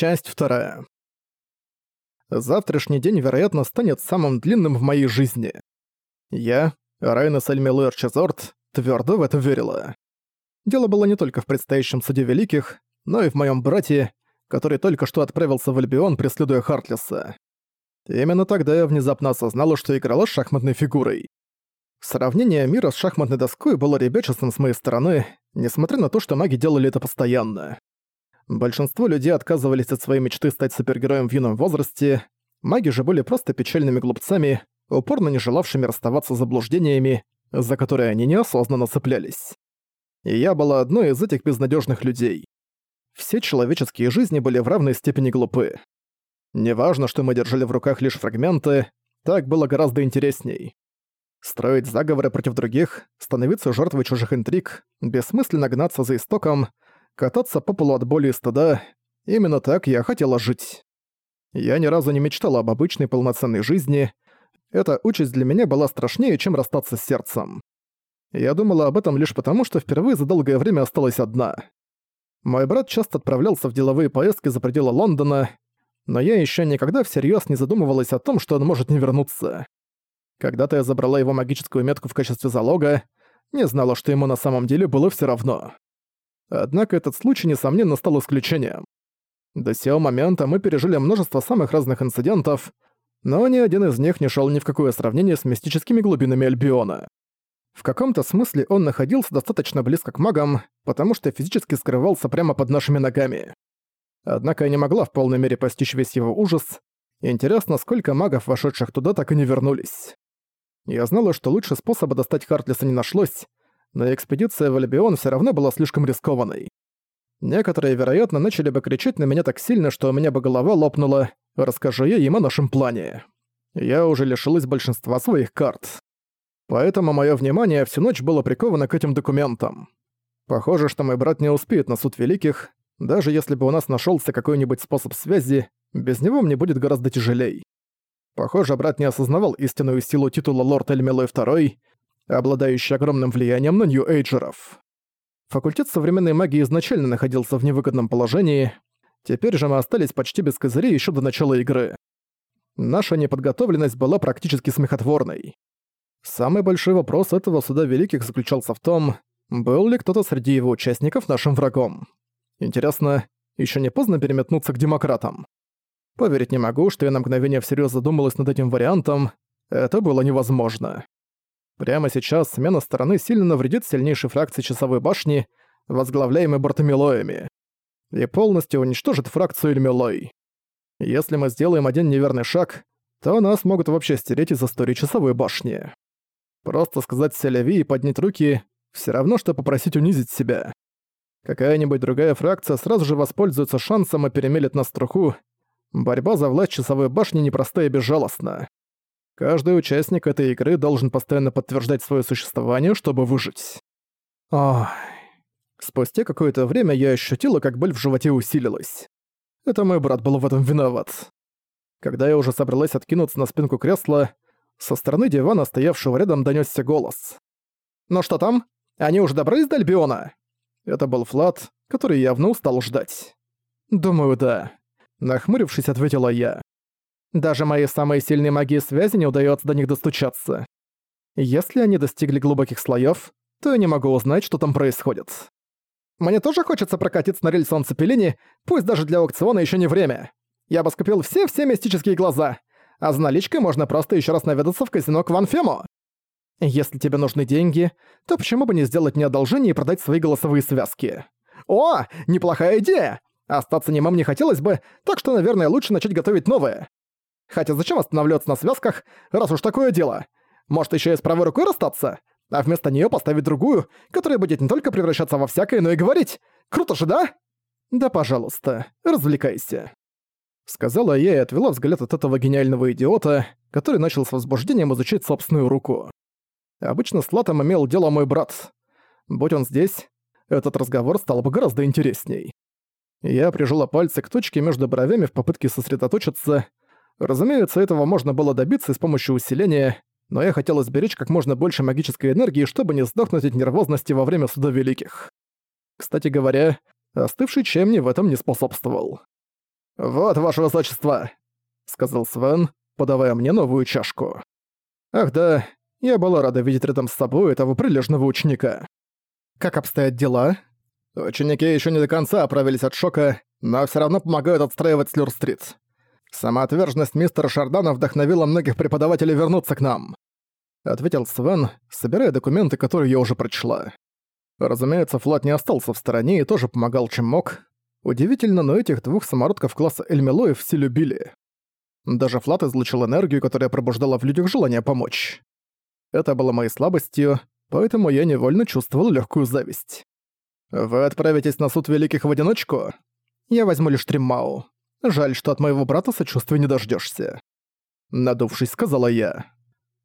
Часть вторая. Завтрашний день, вероятно, станет самым длинным в моей жизни. Я, Райна Сальмилуэр Чезорт, твердо в это верила. Дело было не только в предстоящем суде великих, но и в моем брате, который только что отправился в Альбион, преследуя Хартлиса. Именно тогда я внезапно осознала, что играла с шахматной фигурой. Сравнение мира с шахматной доской было ребячеством с моей стороны, несмотря на то, что маги делали это постоянно. Большинство людей отказывались от своей мечты стать супергероем в юном возрасте, маги же были просто печальными глупцами, упорно не желавшими расставаться с заблуждениями, за которые они неосознанно цеплялись. И я была одной из этих безнадежных людей. Все человеческие жизни были в равной степени глупы. Неважно, что мы держали в руках лишь фрагменты, так было гораздо интересней. Строить заговоры против других, становиться жертвой чужих интриг, бессмысленно гнаться за истоком — кататься по полу от боли и стыда. Именно так я хотела жить. Я ни разу не мечтала об обычной полноценной жизни. Эта участь для меня была страшнее, чем расстаться с сердцем. Я думала об этом лишь потому, что впервые за долгое время осталась одна. Мой брат часто отправлялся в деловые поездки за пределы Лондона, но я еще никогда всерьез не задумывалась о том, что он может не вернуться. Когда-то я забрала его магическую метку в качестве залога, не знала, что ему на самом деле было все равно. Однако этот случай, несомненно, стал исключением. До сего момента мы пережили множество самых разных инцидентов, но ни один из них не шел ни в какое сравнение с мистическими глубинами Альбиона. В каком-то смысле он находился достаточно близко к магам, потому что физически скрывался прямо под нашими ногами. Однако я не могла в полной мере постичь весь его ужас. Интересно, сколько магов, вошедших туда, так и не вернулись. Я знала, что лучше способа достать Хартлиса не нашлось, но экспедиция в Альбион все равно была слишком рискованной. Некоторые, вероятно, начали бы кричать на меня так сильно, что у меня бы голова лопнула, расскажу я им о нашем плане. Я уже лишилась большинства своих карт. Поэтому мое внимание всю ночь было приковано к этим документам. Похоже, что мой брат не успеет на суд великих, даже если бы у нас нашелся какой-нибудь способ связи, без него мне будет гораздо тяжелей. Похоже, брат не осознавал истинную силу титула Лорд Эльмелой II, обладающий огромным влиянием на нью-эйджеров. Факультет современной магии изначально находился в невыгодном положении, теперь же мы остались почти без козырей еще до начала игры. Наша неподготовленность была практически смехотворной. Самый большой вопрос этого суда великих заключался в том, был ли кто-то среди его участников нашим врагом. Интересно, еще не поздно переметнуться к демократам? Поверить не могу, что я на мгновение всерьез задумалась над этим вариантом. Это было невозможно. Прямо сейчас смена стороны сильно навредит сильнейшей фракции Часовой башни, возглавляемой Бартомилоями, и полностью уничтожит фракцию Эльмилой. Если мы сделаем один неверный шаг, то нас могут вообще стереть из истории Часовой башни. Просто сказать «Селяви» и поднять руки — все равно, что попросить унизить себя. Какая-нибудь другая фракция сразу же воспользуется шансом и перемелет нас труху. Борьба за власть Часовой башни непростая и безжалостна. Каждый участник этой игры должен постоянно подтверждать свое существование, чтобы выжить. Ох. Спустя какое-то время я ощутила, как боль в животе усилилась. Это мой брат был в этом виноват. Когда я уже собралась откинуться на спинку кресла, со стороны дивана, стоявшего рядом, донёсся голос. «Ну что там? Они уже добрались до Альбиона?» Это был Флат, который явно устал ждать. «Думаю, да», — нахмурившись, ответила я. Даже моей самой сильной магии связи не удается до них достучаться. Если они достигли глубоких слоев, то я не могу узнать, что там происходит. Мне тоже хочется прокатиться на рельсовом цепелине, пусть даже для аукциона еще не время. Я бы скупил все-все мистические глаза, а за наличкой можно просто еще раз наведаться в казино к Ванфему. Если тебе нужны деньги, то почему бы не сделать мне одолжение и продать свои голосовые связки? О, неплохая идея! Остаться немым не хотелось бы, так что, наверное, лучше начать готовить новое. Хотя зачем останавливаться на связках, раз уж такое дело? Может, еще и с правой рукой расстаться? А вместо нее поставить другую, которая будет не только превращаться во всякое, но и говорить. Круто же, да? Да, пожалуйста, развлекайся. Сказала я и отвела взгляд от этого гениального идиота, который начал с возбуждением изучать собственную руку. Обычно с Латом имел дело мой брат. Будь он здесь, этот разговор стал бы гораздо интересней. Я прижала пальцы к точке между бровями в попытке сосредоточиться, Разумеется, этого можно было добиться с помощью усиления, но я хотел сберечь как можно больше магической энергии, чтобы не сдохнуть от нервозности во время Суда Великих. Кстати говоря, остывший чай мне в этом не способствовал. «Вот, ваше высочество», — сказал Свен, подавая мне новую чашку. «Ах да, я была рада видеть рядом с собой этого прилежного ученика. Как обстоят дела?» Ученики еще не до конца оправились от шока, но все равно помогают отстраивать Слюр-стрит. Самоотверженность мистера Шардана вдохновила многих преподавателей вернуться к нам. Ответил Свен, собирая документы, которые я уже прочла. Разумеется, Флат не остался в стороне и тоже помогал, чем мог. Удивительно, но этих двух самородков класса Эльмелоев все любили. Даже Флат излучил энергию, которая пробуждала в людях желание помочь. Это было моей слабостью, поэтому я невольно чувствовал легкую зависть. «Вы отправитесь на суд Великих в одиночку? Я возьму лишь Триммау. Жаль, что от моего брата сочувствия не дождешься. Надувшись, сказала я.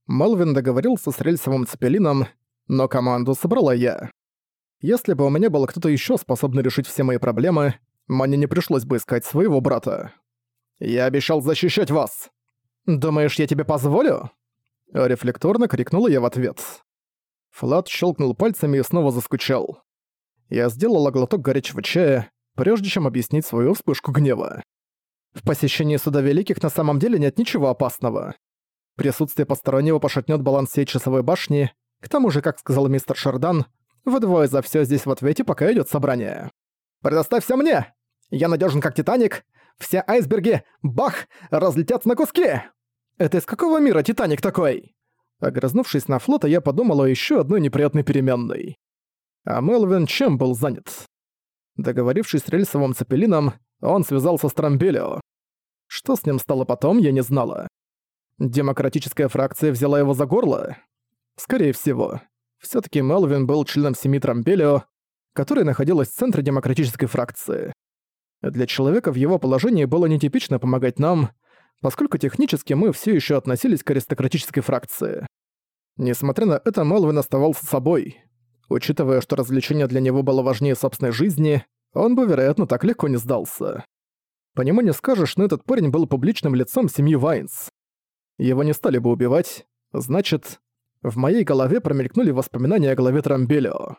Малвин договорился с рельсовым цепелином, но команду собрала я. Если бы у меня был кто-то еще способный решить все мои проблемы, мне не пришлось бы искать своего брата. Я обещал защищать вас. Думаешь, я тебе позволю? Рефлекторно крикнула я в ответ. Флат щелкнул пальцами и снова заскучал. Я сделала глоток горячего чая, прежде чем объяснить свою вспышку гнева. В посещении Суда Великих на самом деле нет ничего опасного. Присутствие постороннего пошатнет баланс всей часовой башни, к тому же, как сказал мистер Шардан, вы двое за все здесь в ответе, пока идет собрание. «Предоставь все мне! Я надежен как Титаник! Все айсберги, бах, разлетятся на куски!» «Это из какого мира Титаник такой?» Огрызнувшись на флота, я подумала еще одной неприятной переменной. А Мелвин чем был занят? Договорившись с рельсовым цепелином, он связался с Трамбелио. Что с ним стало потом, я не знала. Демократическая фракция взяла его за горло? Скорее всего. все таки Мелвин был членом семьи Трамбелио, которая находилась в центре демократической фракции. Для человека в его положении было нетипично помогать нам, поскольку технически мы все еще относились к аристократической фракции. Несмотря на это, Мелвин оставался собой. Учитывая, что развлечение для него было важнее собственной жизни, он бы, вероятно, так легко не сдался. По нему не скажешь, но этот парень был публичным лицом семьи Вайнс. Его не стали бы убивать, значит, в моей голове промелькнули воспоминания о главе Трамбелио.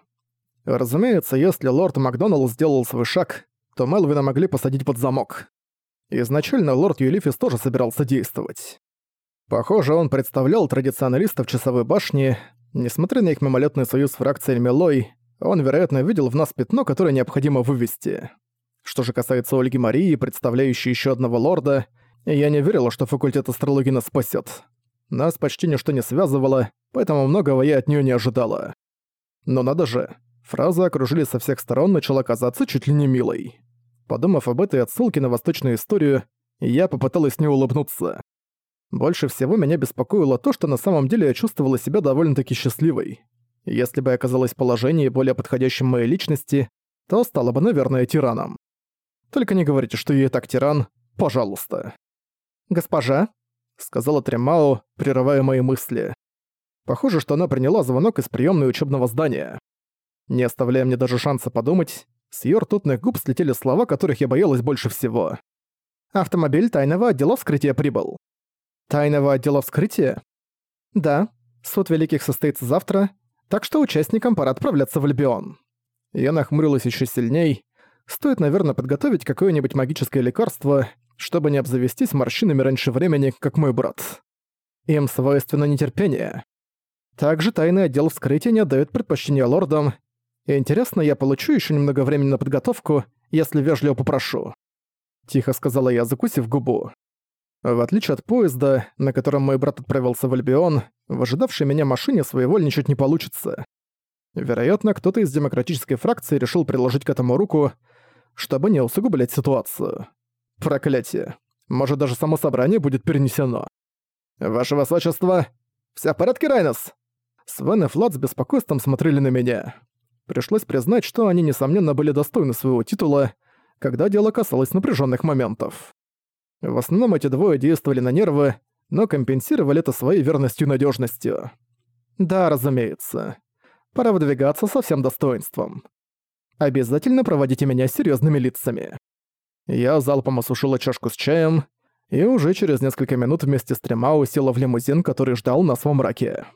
Разумеется, если лорд Макдоналл сделал свой шаг, то Мелвина могли посадить под замок. Изначально лорд Юлифис тоже собирался действовать. Похоже, он представлял традиционалистов часовой башни, несмотря на их мимолетный союз с фракцией Мелой, он, вероятно, видел в нас пятно, которое необходимо вывести. Что же касается Ольги Марии, представляющей еще одного лорда, я не верила, что факультет астрологии нас спасет. Нас почти ничто не связывало, поэтому многого я от нее не ожидала. Но надо же, фраза окружили со всех сторон начала казаться чуть ли не милой. Подумав об этой отсылке на восточную историю, я попыталась не улыбнуться. Больше всего меня беспокоило то, что на самом деле я чувствовала себя довольно-таки счастливой. Если бы я оказалась в положении, более подходящем моей личности, то стала бы, наверное, тираном. Только не говорите, что я так тиран, пожалуйста. «Госпожа», — сказала Тремао, прерывая мои мысли. Похоже, что она приняла звонок из приемной учебного здания. Не оставляя мне даже шанса подумать, с её ртутных губ слетели слова, которых я боялась больше всего. «Автомобиль тайного отдела вскрытия прибыл». «Тайного отдела вскрытия?» «Да. Суд Великих состоится завтра, так что участникам пора отправляться в Альбион. Я нахмурилась еще сильней. Стоит, наверное, подготовить какое-нибудь магическое лекарство, чтобы не обзавестись морщинами раньше времени, как мой брат. Им свойственно нетерпение. Также тайный отдел вскрытия не отдает предпочтения лордам. И интересно, я получу еще немного времени на подготовку, если вежливо попрошу. Тихо сказала я, закусив губу. В отличие от поезда, на котором мой брат отправился в Альбион, в ожидавшей меня машине своевольничать не получится. Вероятно, кто-то из демократической фракции решил приложить к этому руку, чтобы не усугублять ситуацию. Проклятие. Может, даже само собрание будет перенесено. «Ваше высочество! Вся в порядке, Райнос?» Свен и Флат с беспокойством смотрели на меня. Пришлось признать, что они, несомненно, были достойны своего титула, когда дело касалось напряженных моментов. В основном эти двое действовали на нервы, но компенсировали это своей верностью и надежностью. Да, разумеется. Пора выдвигаться со всем достоинством. Обязательно проводите меня серьезными лицами. Я залпом осушила чашку с чаем, и уже через несколько минут вместе с Тремау села в лимузин, который ждал нас во мраке.